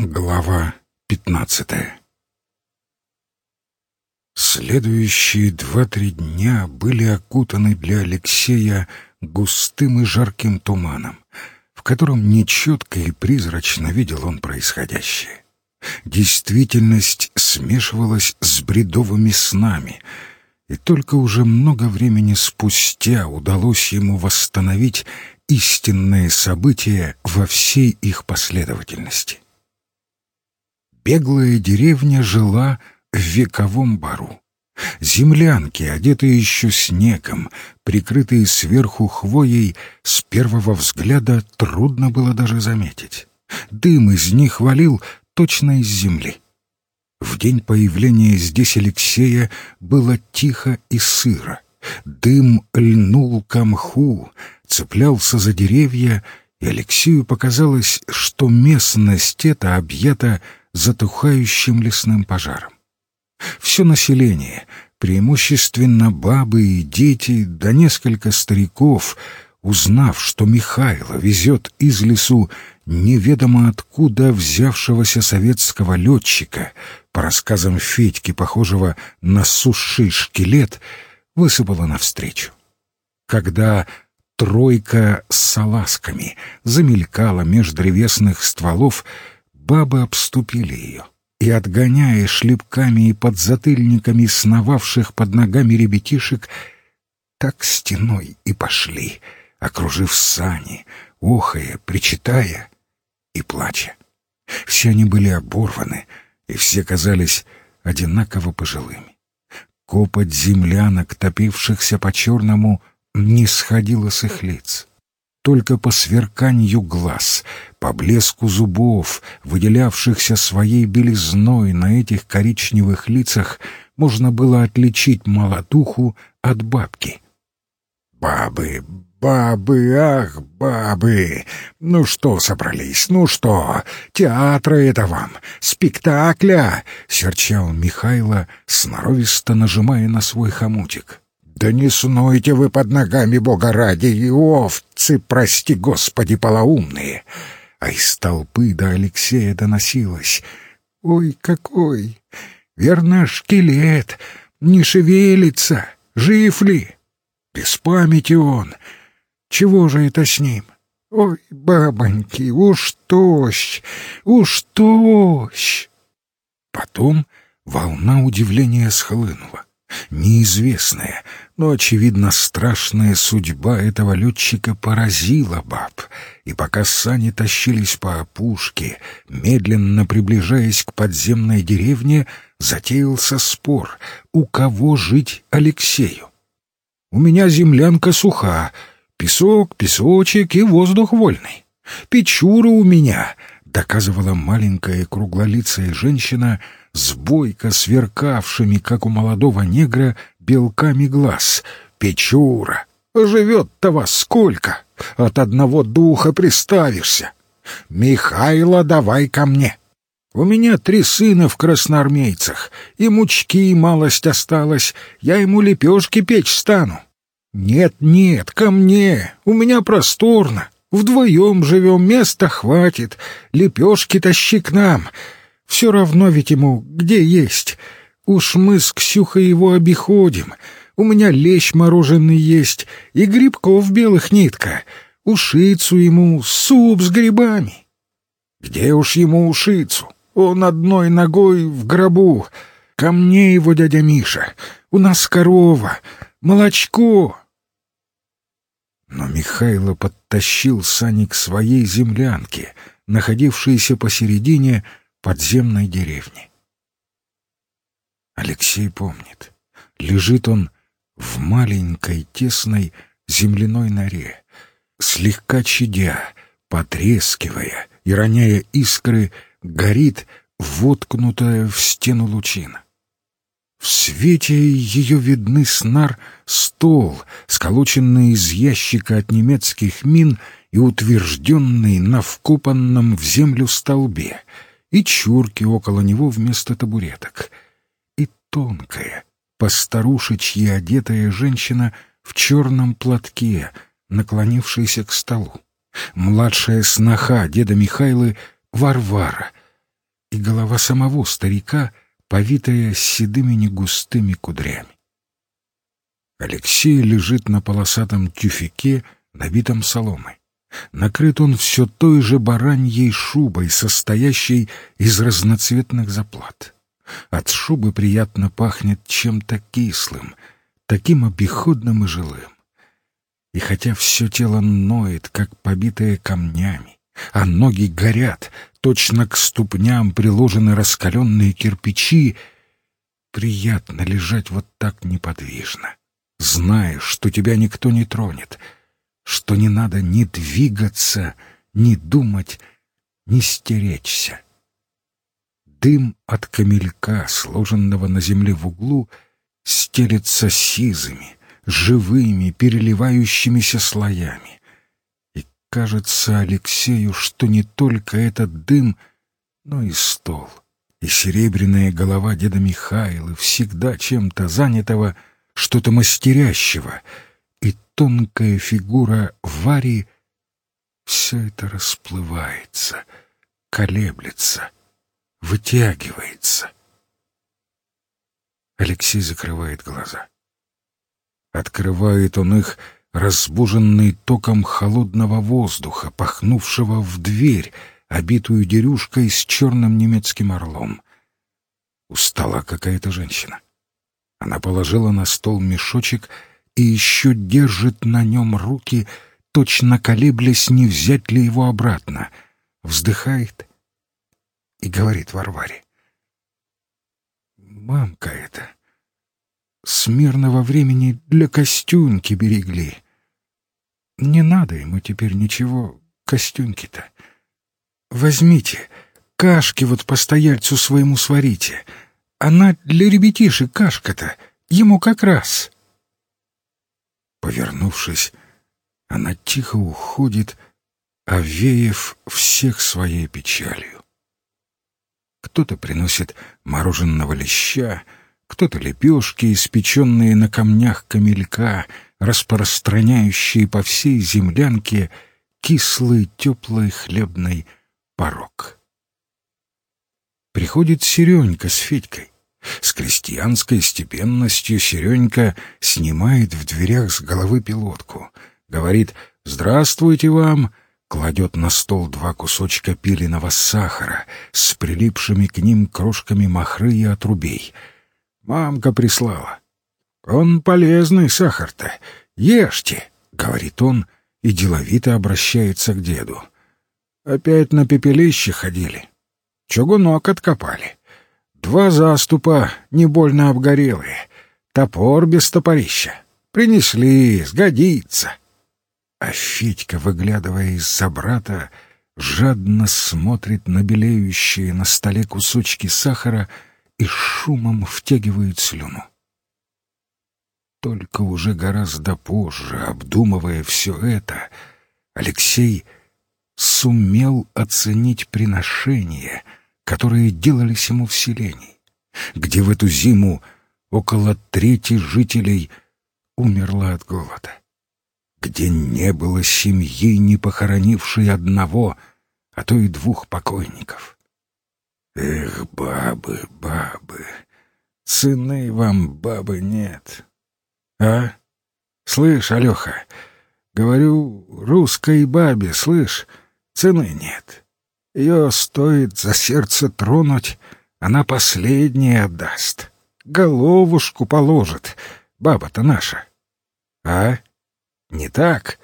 Глава пятнадцатая Следующие два-три дня были окутаны для Алексея густым и жарким туманом, в котором нечетко и призрачно видел он происходящее. Действительность смешивалась с бредовыми снами, и только уже много времени спустя удалось ему восстановить истинные события во всей их последовательности. Беглая деревня жила в вековом бару. Землянки, одетые еще снегом, прикрытые сверху хвоей, с первого взгляда трудно было даже заметить. Дым из них валил точно из земли. В день появления здесь Алексея было тихо и сыро. Дым льнул к мху, цеплялся за деревья, и Алексею показалось, что местность эта объята затухающим лесным пожаром. Все население, преимущественно бабы и дети, да несколько стариков, узнав, что Михайло везет из лесу неведомо откуда взявшегося советского летчика, по рассказам Федьки, похожего на суший шкелет, высыпала навстречу. Когда тройка с салазками замелькала меж древесных стволов, бабы обступили ее и, отгоняя шлепками и подзатыльниками сновавших под ногами ребятишек, так стеной и пошли, окружив сани, охая, причитая и плача. Все они были оборваны, и все казались одинаково пожилыми. Копоть землянок, топившихся по-черному, не сходила с их лиц только по сверканью глаз, по блеску зубов, выделявшихся своей белизной на этих коричневых лицах, можно было отличить молодуху от бабки. «Бабы, бабы, ах, бабы! Ну что собрались, ну что? Театра это вам, спектакля!» — серчал Михайло, сноровисто нажимая на свой хомутик. «Да не снуйте вы под ногами Бога ради, и овцы, прости Господи, полоумные!» А из толпы до Алексея доносилось. «Ой, какой! Верно, шкелет! Не шевелится! Жив ли? Без памяти он! Чего же это с ним? Ой, бабоньки, уж тощ! Уж тощ!» Потом волна удивления схлынула. Неизвестная, но, очевидно, страшная судьба этого летчика поразила баб, и пока сани тащились по опушке, медленно приближаясь к подземной деревне, затеялся спор, у кого жить Алексею. «У меня землянка суха, песок, песочек и воздух вольный. Печура у меня», — доказывала маленькая круглолицая женщина — с бойко сверкавшими, как у молодого негра, белками глаз. Печура! Живет-то вас сколько! От одного духа приставишься! Михайло, давай ко мне! У меня три сына в красноармейцах, и мучки малость осталось, я ему лепешки печь стану. Нет-нет, ко мне, у меня просторно, вдвоем живем, места хватит, лепешки тащи к нам, все равно ведь ему где есть. Уж мы с Ксюхой его обиходим. У меня лещ мороженый есть и грибков белых нитка. Ушицу ему, суп с грибами. Где уж ему ушицу? Он одной ногой в гробу. Ко мне его дядя Миша. У нас корова, молочко. Но Михайло подтащил сани к своей землянке, находившейся посередине подземной деревни. Алексей помнит. Лежит он в маленькой тесной земляной норе, слегка чадя, потрескивая и роняя искры, горит воткнутая в стену лучина. В свете ее видны снар стол, сколоченный из ящика от немецких мин и утвержденный на вкопанном в землю столбе — и чурки около него вместо табуреток, и тонкая, постарушечьи одетая женщина в черном платке, наклонившаяся к столу. Младшая сноха деда Михайлы Варвара, и голова самого старика, повитая седыми негустыми кудрями. Алексей лежит на полосатом тюфике, набитом соломой. Накрыт он все той же бараньей шубой, состоящей из разноцветных заплат. От шубы приятно пахнет чем-то кислым, таким обиходным и жилым. И хотя все тело ноет, как побитое камнями, а ноги горят, точно к ступням приложены раскаленные кирпичи, приятно лежать вот так неподвижно, зная, что тебя никто не тронет — что не надо ни двигаться, ни думать, ни стеречься. Дым от камелька, сложенного на земле в углу, стелется сизыми, живыми, переливающимися слоями. И кажется Алексею, что не только этот дым, но и стол, и серебряная голова деда Михаила, всегда чем-то занятого, что-то мастерящего — тонкая фигура Вари, все это расплывается, колеблется, вытягивается. Алексей закрывает глаза. Открывает он их, разбуженный током холодного воздуха, пахнувшего в дверь, обитую дерюшкой с черным немецким орлом. Устала какая-то женщина. Она положила на стол мешочек — и еще держит на нем руки, точно колеблясь, не взять ли его обратно. Вздыхает и говорит Варваре. «Мамка это, смирного времени для костюнки берегли. Не надо ему теперь ничего, костюнки-то. Возьмите, кашки вот постояльцу своему сварите. Она для ребятишек кашка-то, ему как раз». Повернувшись, она тихо уходит, овеяв всех своей печалью. Кто-то приносит мороженого леща, кто-то лепешки, испеченные на камнях камелька, распространяющие по всей землянке кислый теплый хлебный порог. Приходит Серенька с Федькой. С крестьянской степенностью Серенька снимает в дверях с головы пилотку. Говорит «Здравствуйте вам!» кладет на стол два кусочка пиленого сахара с прилипшими к ним крошками махры и отрубей. Мамка прислала. «Он полезный сахар-то. Ешьте!» — говорит он и деловито обращается к деду. «Опять на пепелище ходили. Чугунок откопали. Два заступа, не больно обгорелые. Топор без топорища. Принесли, сгодится. А Федька, выглядывая из-за брата, жадно смотрит на белеющие на столе кусочки сахара и шумом втягивает слюну. Только уже гораздо позже, обдумывая все это, Алексей сумел оценить приношение — которые делались ему в селении, где в эту зиму около трети жителей умерла от голода, где не было семьи, не похоронившей одного, а то и двух покойников. Эх, бабы, бабы, цены вам, бабы, нет. А? Слышь, Алёха, говорю, русской бабе, слышь, цены нет. Ее стоит за сердце тронуть, она последнее отдаст. Головушку положит, баба-то наша. А? Не так?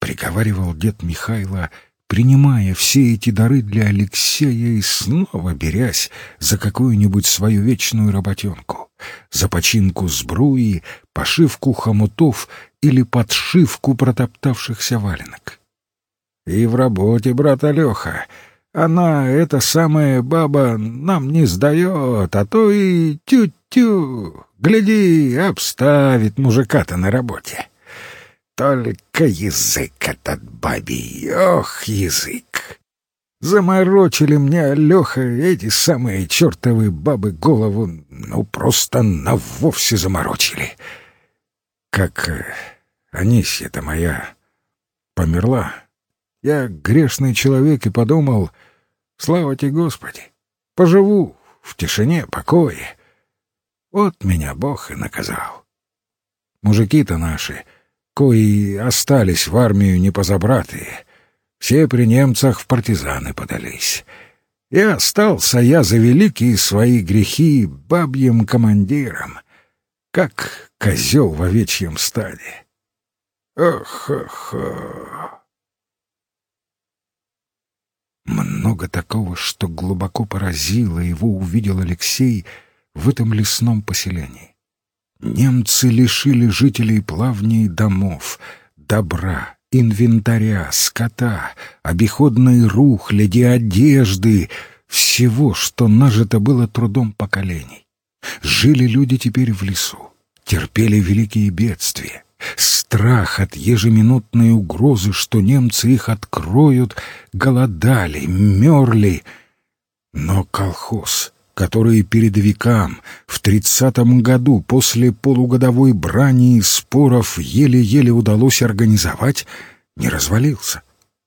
Приговаривал дед Михайло, принимая все эти дары для Алексея и снова берясь за какую-нибудь свою вечную работенку, за починку сбруи, пошивку хомутов или подшивку протоптавшихся валенок. И в работе, брат Алеха, она, эта самая баба, нам не сдает, а то и тю-тю, гляди, обставит мужика-то на работе. Только язык этот бабий, ох, язык! Заморочили мне, Леха, эти самые чертовы бабы голову, ну, просто на вовсе заморочили. Как э, Анисья-то моя померла, я грешный человек и подумал, слава тебе, Господи, Поживу в тишине, покое. Вот меня Бог и наказал. Мужики-то наши, кои остались в армию непозабратые, все при немцах в партизаны подались. И остался я за великие свои грехи бабьим командиром, как козел в овечьем стаде. Ох-ох-ох! Много такого, что глубоко поразило его, увидел Алексей в этом лесном поселении. Немцы лишили жителей плавней домов, добра, инвентаря, скота, обиходной рухляди, одежды, всего, что нажито было трудом поколений. Жили люди теперь в лесу, терпели великие бедствия, Страх от ежеминутной угрозы, что немцы их откроют, голодали, мерли. Но колхоз, который передовикам в тридцатом году после полугодовой брани и споров еле-еле удалось организовать, не развалился.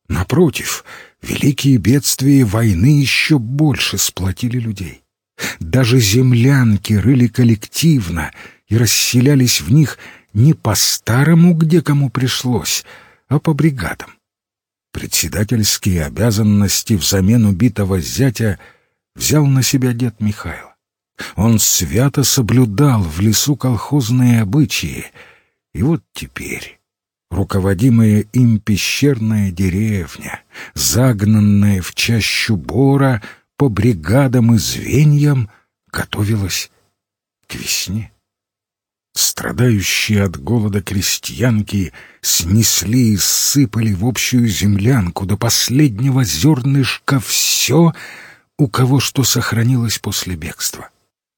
Напротив, великие бедствия войны еще больше сплотили людей. Даже землянки рыли коллективно и расселялись в них не по-старому, где кому пришлось, а по бригадам. Председательские обязанности взамен убитого зятя взял на себя дед Михаил. Он свято соблюдал в лесу колхозные обычаи, и вот теперь руководимая им пещерная деревня, загнанная в чащу бора по бригадам и звеньям, готовилась к весне. Страдающие от голода крестьянки снесли и сыпали в общую землянку до последнего зернышка все, у кого что сохранилось после бегства.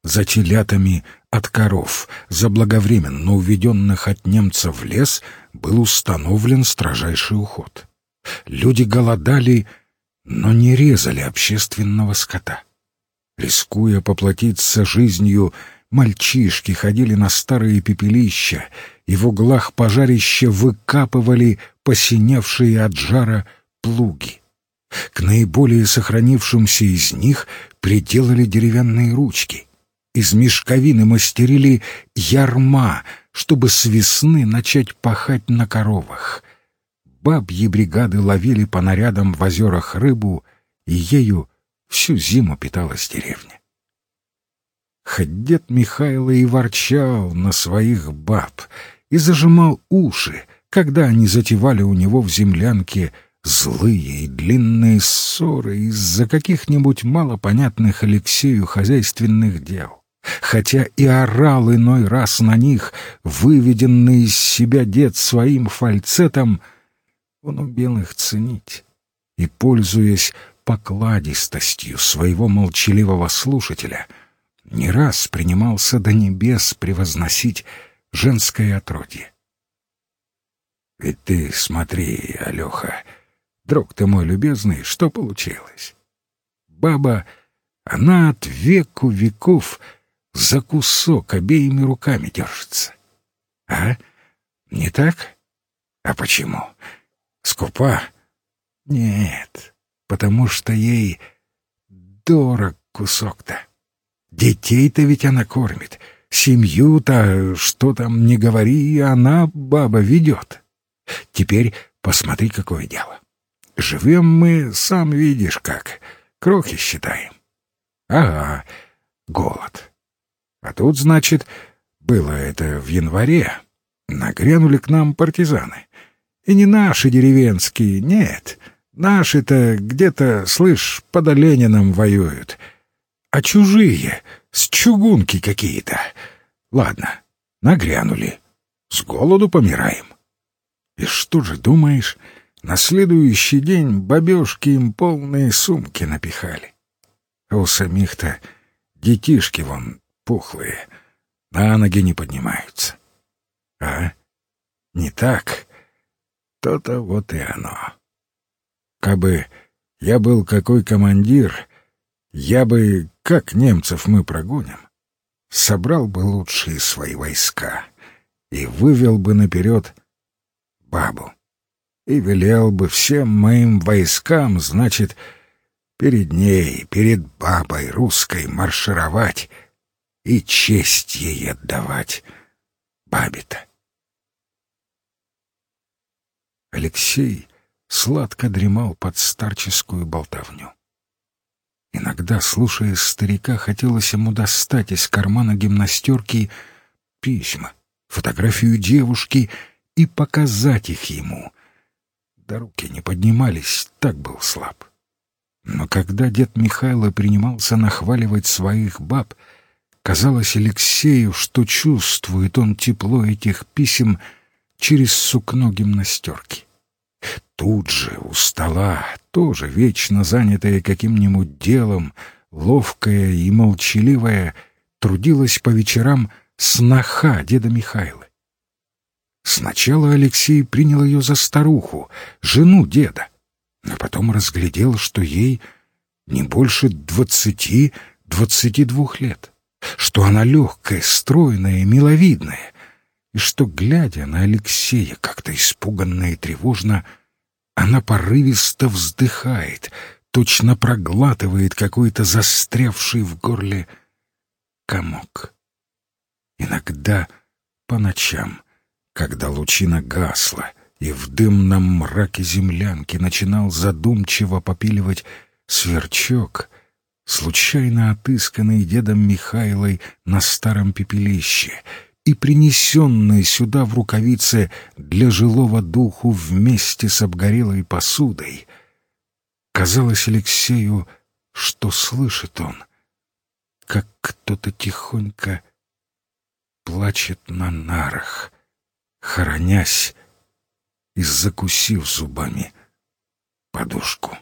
За телятами от коров, заблаговременно уведенных от немцев в лес, был установлен строжайший уход. Люди голодали, но не резали общественного скота. Рискуя поплатиться жизнью, Мальчишки ходили на старые пепелища, и в углах пожарища выкапывали посиневшие от жара плуги. К наиболее сохранившимся из них приделали деревянные ручки. Из мешковины мастерили ярма, чтобы с весны начать пахать на коровах. Бабьи бригады ловили по нарядам в озерах рыбу, и ею всю зиму питалась деревня. Хоть дед Михайло и ворчал на своих баб и зажимал уши, когда они затевали у него в землянке злые и длинные ссоры из-за каких-нибудь малопонятных Алексею хозяйственных дел. Хотя и орал иной раз на них, выведенный из себя дед своим фальцетом, он умел их ценить и, пользуясь покладистостью своего молчаливого слушателя — не раз принимался до небес превозносить женское отродье. Ведь ты смотри, Алёха, друг ты мой любезный, что получилось? Баба, она от веку веков за кусок обеими руками держится. А? Не так? А почему? Скупа? Нет, потому что ей дорог кусок-то. Детей-то ведь она кормит. Семью-то, что там не говори, она, баба, ведет. Теперь посмотри, какое дело. Живем мы, сам видишь как, крохи считаем. Ага, голод. А тут, значит, было это в январе. Нагрянули к нам партизаны. И не наши деревенские, нет. Наши-то где-то, слышь, под Оленином воюют — а чужие, с чугунки какие-то. Ладно, нагрянули. С голоду помираем. И что же думаешь, на следующий день бабёшки им полные сумки напихали. А у самих-то детишки вон пухлые, на ноги не поднимаются. А? Не так? То-то вот и оно. Кабы я был какой командир, я бы, как немцев мы прогоним, собрал бы лучшие свои войска и вывел бы наперед бабу. И велел бы всем моим войскам, значит, перед ней, перед бабой русской маршировать и честь ей отдавать бабе-то. Алексей сладко дремал под старческую болтовню. Иногда, слушая старика, хотелось ему достать из кармана гимнастерки письма, фотографию девушки и показать их ему. Да руки не поднимались, так был слаб. Но когда дед Михайло принимался нахваливать своих баб, казалось Алексею, что чувствует он тепло этих писем через сукно гимнастерки. Тут же у стола, тоже вечно занятая каким-нибудь делом, ловкая и молчаливая, трудилась по вечерам сноха деда Михайла. Сначала Алексей принял ее за старуху, жену деда, но потом разглядел, что ей не больше двадцати-двадцати двух лет, что она легкая, стройная, миловидная, и что, глядя на Алексея как-то испуганно и тревожно, она порывисто вздыхает, точно проглатывает какой-то застрявший в горле комок. Иногда по ночам, когда лучина гасла, и в дымном мраке землянки начинал задумчиво попиливать сверчок, случайно отысканный дедом Михайлой на старом пепелище — и принесенные сюда в рукавице для жилого духу вместе с обгорелой посудой. Казалось Алексею, что слышит он, как кто-то тихонько плачет на нарах, хоронясь и закусив зубами подушку.